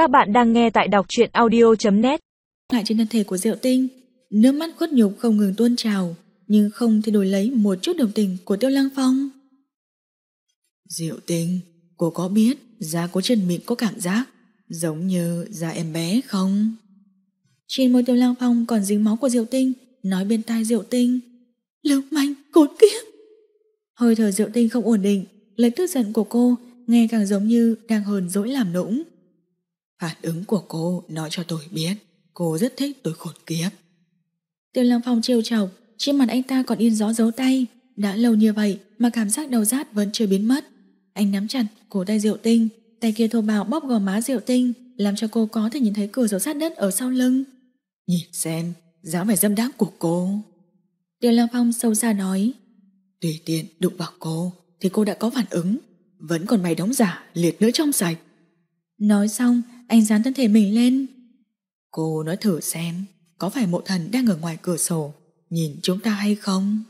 Các bạn đang nghe tại đọc truyện audio.net Lại trên thân thể của Diệu Tinh Nước mắt khuất nhục không ngừng tuôn trào Nhưng không thể đổi lấy một chút đồng tình của Tiêu Lăng Phong. Diệu Tinh Cô có biết da của chân mịn có cảm giác Giống như da em bé không? Trên môi Tiêu Lăng Phong còn dính máu của Diệu Tinh Nói bên tai Diệu Tinh Lưu manh cốt kiếp. Hơi thở Diệu Tinh không ổn định Lời tức giận của cô nghe càng giống như đang hờn dỗi làm nũng Phản ứng của cô nói cho tôi biết, Cô rất thích tôi khốn kiếp. Tiêu Lăng Phong trêu chọc, Trên mặt anh ta còn in gió dấu tay. Đã lâu như vậy mà cảm giác đầu rát vẫn chưa biến mất. Anh nắm chặt cổ tay Diệu Tinh, Tay kia thô bạo bóp gò má Diệu Tinh, Làm cho cô có thể nhìn thấy cửa sổ sát đất ở sau lưng. Nhìn xem, dáng vẻ dâm đãng của cô. Tiêu Lăng Phong sâu xa nói, Tùy tiện đụng vào cô Thì cô đã có phản ứng. Vẫn còn mày đóng giả liệt nữa trong sạch. Nói xong anh dán thân thể mình lên. Cô nói thử xem Có phải mộ thần đang ở ngoài cửa sổ Nhìn chúng ta hay không?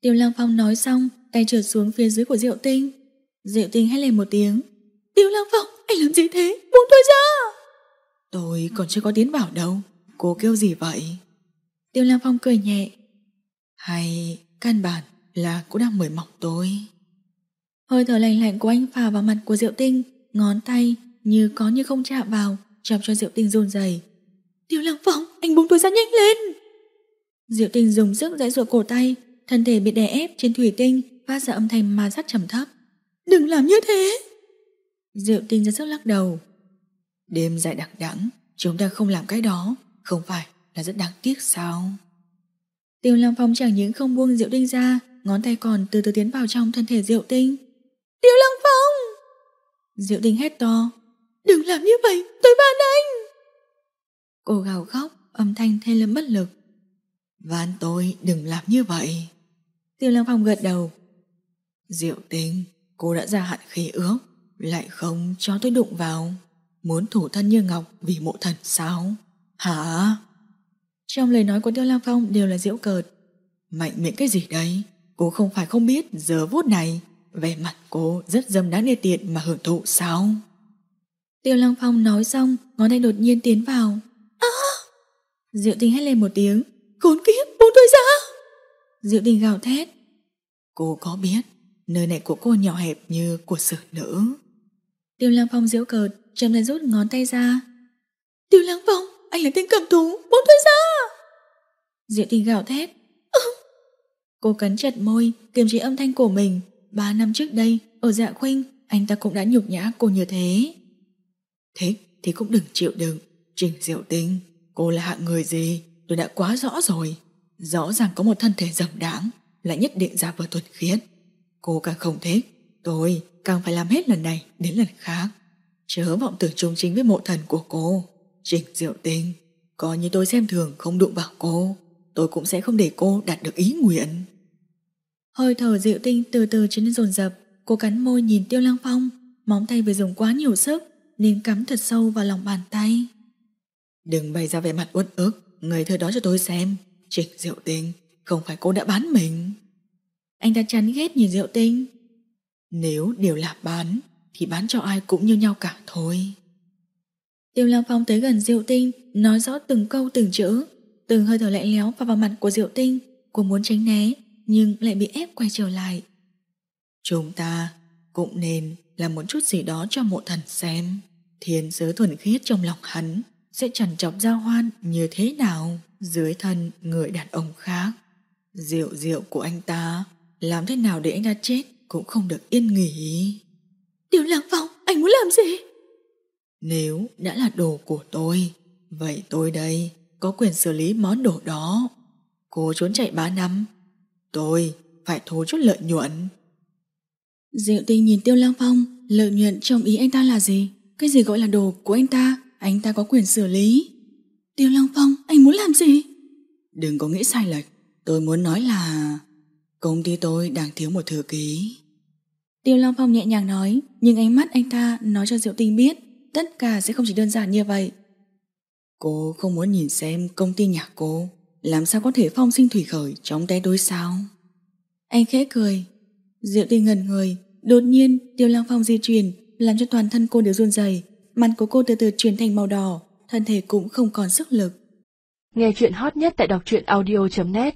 Tiêu Lăng Phong nói xong Tay trượt xuống phía dưới của Diệu Tinh. Diệu Tinh hét lên một tiếng. Tiêu Lăng Phong anh làm gì thế? Buông tôi ra! Tôi còn chưa có tiến vào đâu. Cô kêu gì vậy? Tiêu Lăng Phong cười nhẹ. Hay căn bản là cô đang mời mọc tôi. Hơi thở lạnh lạnh của anh phả vào mặt của Diệu Tinh Ngón tay như có như không chạm vào, Chọc cho Diệu Tinh run rẩy. tiểu Lăng Phong, anh buông tôi ra nhanh lên! Diệu Tinh dùng sức giãy giụa cổ tay, Thân thể bị đè ép trên thủy tinh, Phát ra âm thanh ma sát trầm thấp. Đừng làm như thế! Diệu Tinh ra sức lắc đầu. Đêm dài đặc đẵng, Chúng ta không làm cái đó, Không phải là rất đáng tiếc sao? Tiêu Lăng Phong chẳng những không buông Diệu Tinh ra, Ngón tay còn từ từ tiến vào trong thân thể Diệu Tinh Tiêu Lăng Phong! Diệu Tinh hét to. Đừng làm như vậy tôi van anh. Cô gào khóc Âm thanh thê lưỡng bất lực. Van tôi đừng làm như vậy. Tiêu Lăng Phong gật đầu. Diệu Tinh Cô đã ra hạn khí ước Lại không cho tôi đụng vào. Muốn thủ thân như ngọc vì mộ thần sao? Hả? Trong lời nói của Tiêu Lăng Phong đều là diễu cợt. Mạnh miệng cái gì đấy? Cô không phải không biết giờ phút này Vẻ mặt cô rất dâm đáng đê tiện mà hưởng thụ sao Tiêu Lăng Phong nói xong Ngón tay đột nhiên tiến vào. À! Diệu tình hét lên một tiếng. Khốn kiếp buông tôi ra Diệu tình gào thét. Cô có biết Nơi này của cô nhỏ hẹp như của sử nữ? Tiêu Lăng Phong diễu cợt Trầm lại rút ngón tay ra. Tiêu Lăng Phong anh là tên cầm thú Buông tôi ra Diệu tình gào thét. Cô cắn chặt môi Kiềm chế âm thanh của mình. Ba năm trước đây ở dạ khuynh Anh ta cũng đã nhục nhã cô như thế thế thì cũng đừng chịu đựng. Trình diệu tinh, Cô là hạng người gì? Tôi đã quá rõ rồi. Rõ ràng có một thân thể dầm đáng, Lại nhất định ra vờ thuần khiết. Cô càng không thích, Tôi càng phải làm hết lần này đến lần khác. Chớ vọng tưởng trung chính với mộ thần của cô. Trình diệu tinh, Coi như tôi xem thường không đụng vào cô, Tôi cũng sẽ không để cô đạt được ý nguyện. Hơi thở diệu tinh từ từ trở nên dồn dập, Cô cắn môi nhìn tiêu lăng phong, Móng tay vừa dùng quá nhiều sức nên cắm thật sâu vào lòng bàn tay. Đừng bày ra vẻ mặt uất ức Người thơ đó cho tôi xem. Trịnh diệu tinh Không phải cô đã bán mình. Anh ta chán ghét nhìn diệu tinh. Nếu đều là bán Thì bán cho ai cũng như nhau cả thôi. Tiêu Lăng Phong tới gần Diệu Tinh Nói rõ từng câu từng chữ. Từng hơi thở lạnh léo vào vào mặt của Diệu Tinh Cô muốn tránh né Nhưng lại bị ép quay trở lại. Chúng ta cũng nên làm một chút gì đó cho mộ thần xem. Thiên giới thuần khiết trong lòng hắn Sẽ trằn trọc giao hoan như thế nào? Dưới thân người đàn ông khác. Rượu rượu của anh ta Làm thế nào để anh ta chết Cũng không được yên nghỉ. Tiêu Lăng Phong anh muốn làm gì? Nếu đã là đồ của tôi Vậy tôi đây Có quyền xử lý món đồ đó. Cô trốn chạy ba năm Tôi phải thu chút lợi nhuận Diệu tinh nhìn Tiêu Lăng Phong Lợi nhuận trong ý anh ta là gì? Cái gì gọi là đồ của anh ta? Anh ta có quyền xử lý. Tiêu Lăng Phong anh muốn làm gì? Đừng có nghĩ sai lệch. Tôi muốn nói là Công ty tôi đang thiếu một thư ký. Tiêu Lăng Phong nhẹ nhàng nói Nhưng ánh mắt anh ta nói cho Diệu tinh biết Tất cả sẽ không chỉ đơn giản như vậy. Cô không muốn nhìn xem công ty nhà cô Làm sao có thể phong sinh thủy khởi trong tay tôi sao? Anh khẽ cười. Diệu tinh ngẩn người Đột nhiên Tiêu Lăng Phong di chuyển Làm cho toàn thân cô đều run rẩy mặt của cô từ từ chuyển thành màu đỏ, thân thể cũng không còn sức lực. Nghe chuyện hot nhất tại đọc truyện audio.net